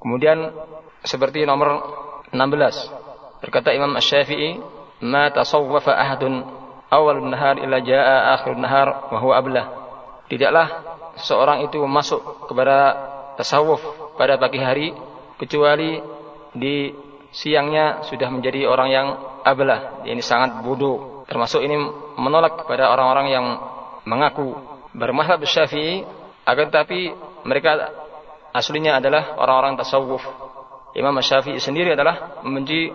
Kemudian seperti nomor 16 berkata Imam Asy-Syafi'i ma tasawwafa ahadun awal nahar illa jaa akhir nahar wa huwa ablah. Tidaklah seorang itu masuk kepada tasawuf pada pagi hari kecuali di siangnya sudah menjadi orang yang ablah. Ini sangat bodoh. Termasuk ini menolak kepada orang-orang yang mengaku. Bermazhab Syafi'i akan tetapi mereka aslinya adalah orang-orang tasawuf. Imam Syafi'i sendiri adalah membenci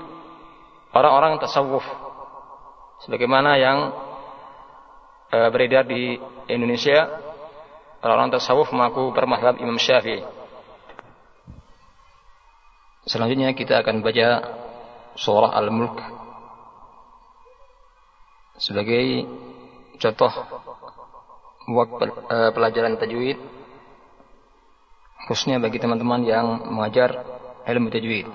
orang-orang tasawuf. Sebagaimana yang e, beredar di Indonesia orang-orang tasawuf mengaku bermazhab Imam Syafi'i. Selanjutnya kita akan baca surah Al-Mulk. Sebagai contoh buat e, pelajaran tajwid khususnya bagi teman-teman yang mengajar ilmu tajwid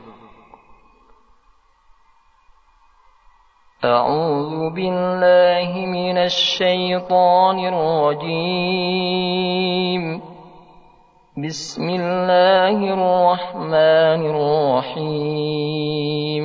أعوذ بالله من الشيطان الرجيم بسم الله الرحمن الرحيم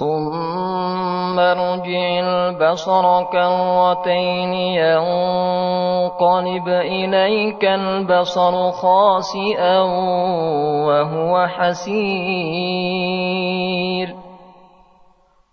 ثم ارجع البصر كرتين ينقلب إليك البصر خاسئا وهو حسير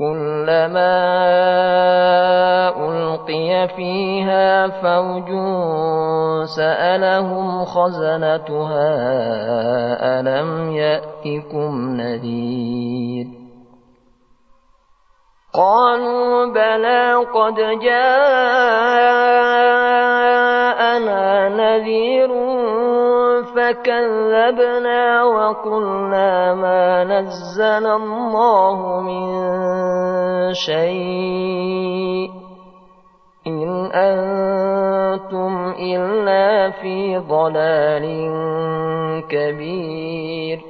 كلما ألقي فيها فوج سألهم خزنتها ألم يأتكم نذير قالوا بلى قد جاءنا نذير فكذبنا وقلنا ما نزل الله من شيء إن أنتم إلا في ضلال كبير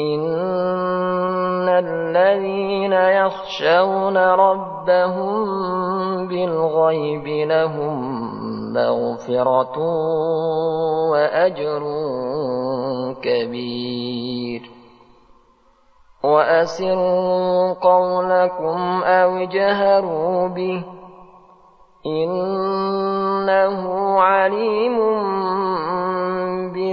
إن الذين يخشون ربهم بالغيب لهم مغفرة وأجر كبير وأسروا قولكم أو جهروا به إنه عليم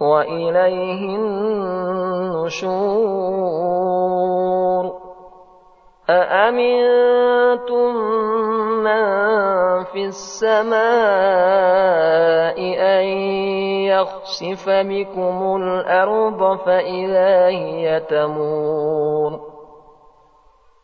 وإليه النشور. أأمنتم من في السماء أن يخسف بكم الأرض فإذا هي تمور؟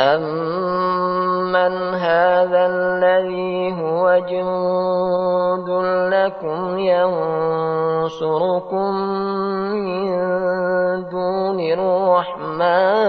أمن هذا الذي هو جند لكم ينصركم من دون الرحمن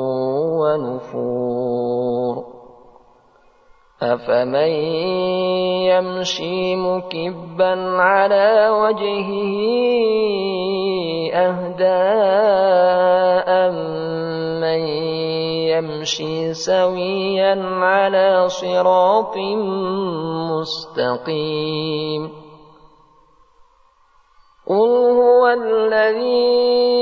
ونفور. أفمن يمشي مكبا على وجهه أهداء من يمشي سويا على صراط مستقيم. قل هو الذي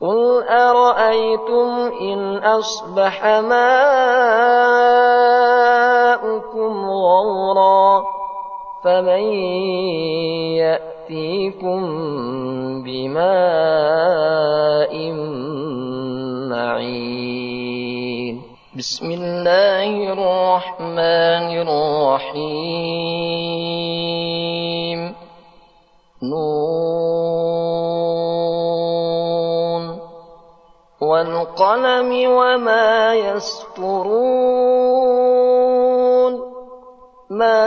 قل أرأيتم إن أصبح ماؤكم غورا فمن يأتيكم بماء معين بسم الله الرحمن الرحيم نور والقلم وما يسطرون. ما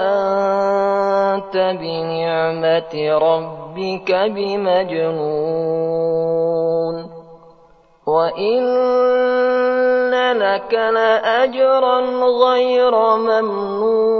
أنت بنعمة ربك بمجنون. وإن لك لأجرا غير ممنون.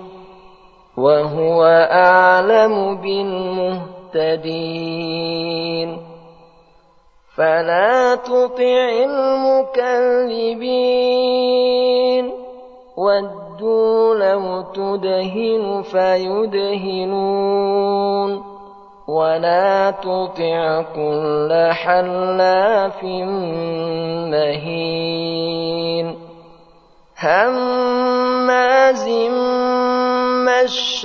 وهو أعلم بالمهتدين. فلا تطع المكذبين. ودوا لو تدهن فيدهنون. ولا تطع كل حلاف مهين. هماز مشاء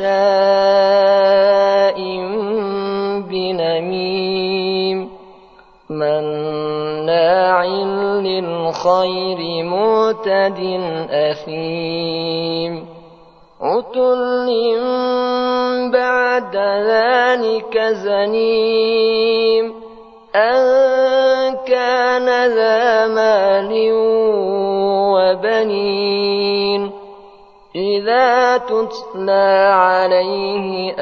بنميم مناع للخير معتد أثيم عتل بعد ذلك زنيم أن كان ذا مال وبنين تتلى عليه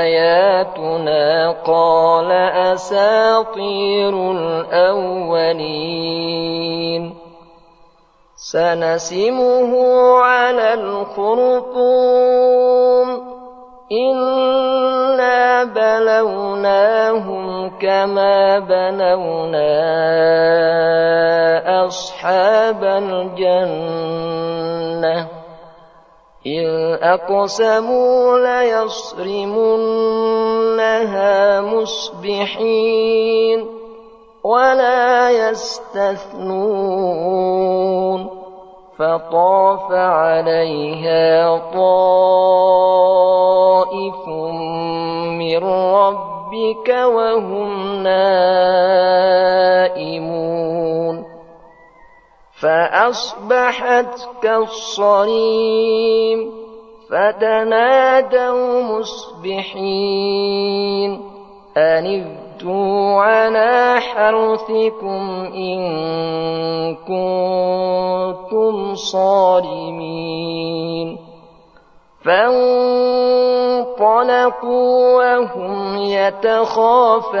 آياتنا قال أساطير الأولين سنسمه على الخرطوم إنا بلوناهم كما بلونا أصحاب الجنة إذ أقسموا ليصرمنها مصبحين ولا يستثنون فطاف عليها طائف من ربك وهم نائمون فأصبحت كالصريم فتنادوا مصبحين أن اغدوا على حرثكم إن كنتم صارمين فانطلقوا وهم يتخافتون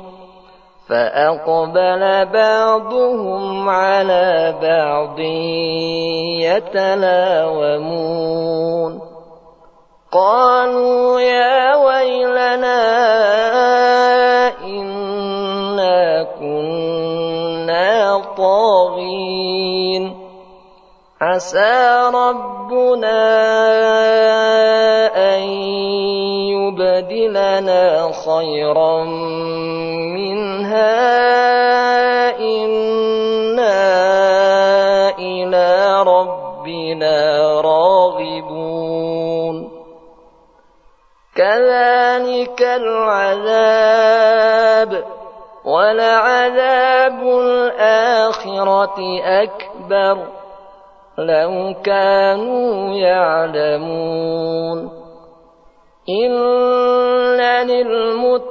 فأقبل بعضهم على بعض يتلاومون. قالوا يا ويلنا إنا كنا طاغين. عسى ربنا أن يبدلنا خيرا إنا إلى ربنا راغبون كذلك العذاب ولعذاب الآخرة أكبر لو كانوا يعلمون إن للمتقين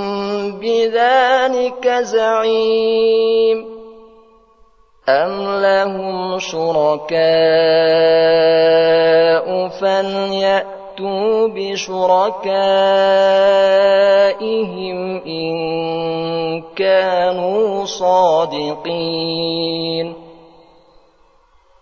بذلك زعيم أم لهم شركاء فليأتوا بشركائهم إن كانوا صادقين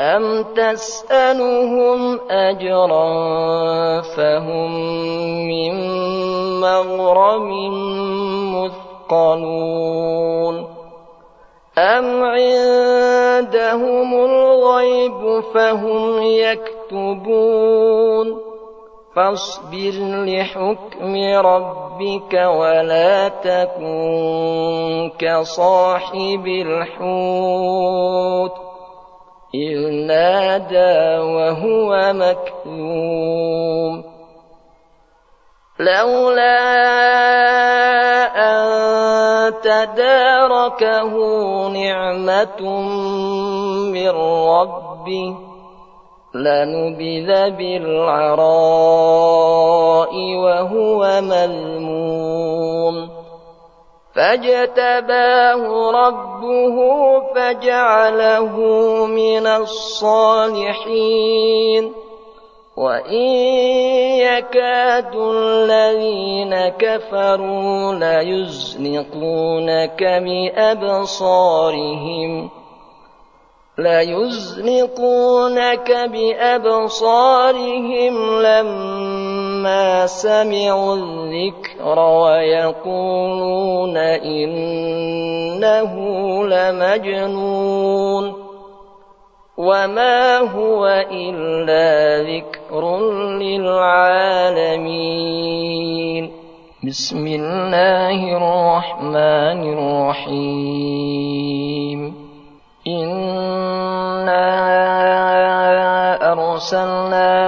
أم تسألهم أجرا فهم من مغرم مثقلون أم عندهم الغيب فهم يكتبون فاصبر لحكم ربك ولا تكن كصاحب الحوت إذ نادى وهو مكذوم لولا أن تداركه نعمة من ربه لنبذ بالعراء وهو مذموم فاجتباه ربه فجعله من الصالحين. وإن يكاد الذين كفروا ليزلقونك بأبصارهم ليزلقونك بأبصارهم لما سمعوا الذكر ويقولون إنه لمجنون وما هو إلا ذكر للعالمين. بسم الله الرحمن الرحيم. إنا أرسلنا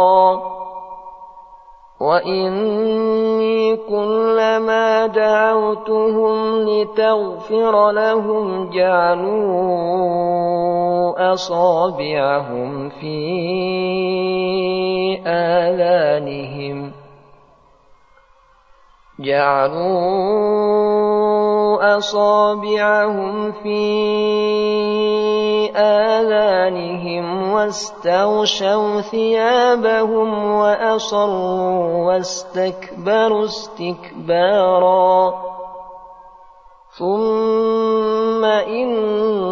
وإني كلما دعوتهم لتغفر لهم جعلوا أصابعهم في آذانهم جعلوا أصابعهم في آذانهم واستغشوا ثيابهم وأصروا واستكبروا استكبارا. ثم إني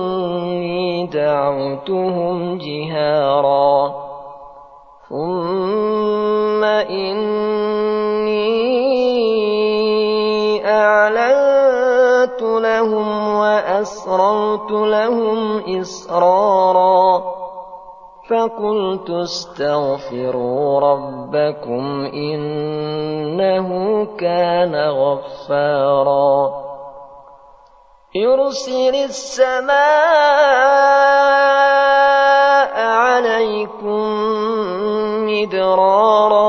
دعوتهم جهارا. ثم إني أعلنت لهم وأسررت لهم إسرارا فقلت استغفروا ربكم إنه كان غفارا. يرسل السماء عليكم مدرارا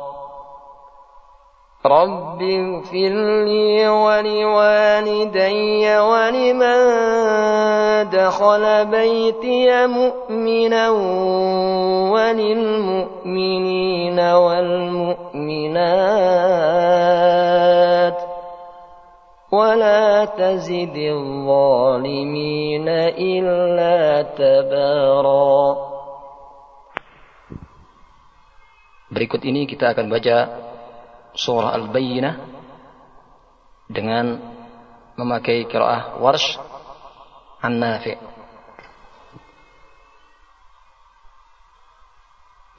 رب اغفر لي ولوالدي ولمن دخل بيتي مؤمنا وللمؤمنين والمؤمنات ولا تزد الظالمين إلا تبارا Berikut ini kita akan baca surah Al-Bayyinah dengan memakai kiraah warsh an nafi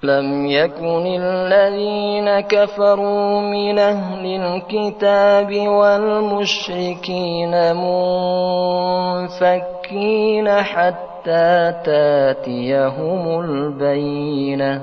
لم يكن الذين كفروا من أهل الكتاب والمشركين منفكين حتى تاتيهم البينه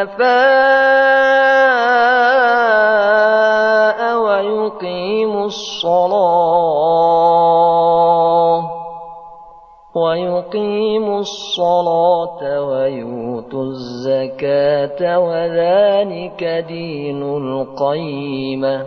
حنفاء ويقيموا الصلاة ويقيموا الصلاة ويؤتوا الزكاة وذلك دين القيمة.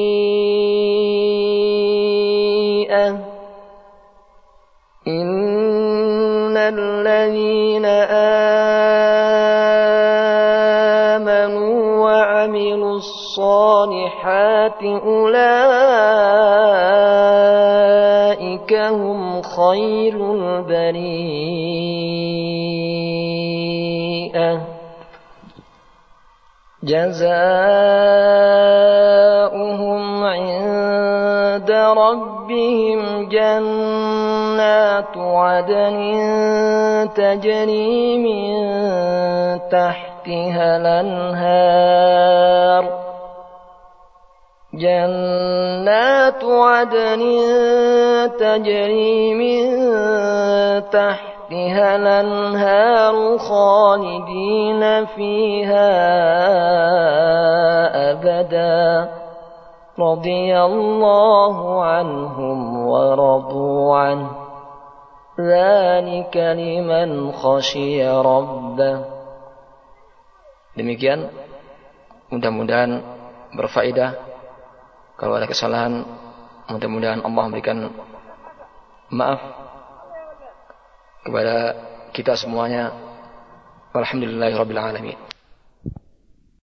الذين آمنوا وعملوا الصالحات أولئك هم خير البريئة. جزاؤهم ربهم جنات عدن تجري من تحتها الأنهار جنات عدن تجري من تحتها الأنهار خالدين فيها أبدا رضي الله عنهم ورضوا عنه ذلك لمن خشي ربه Demikian mudah-mudahan berfaedah. Kalau ada kesalahan, mudah-mudahan Allah memberikan maaf kepada kita semuanya. Alhamdulillahirabbil alamin.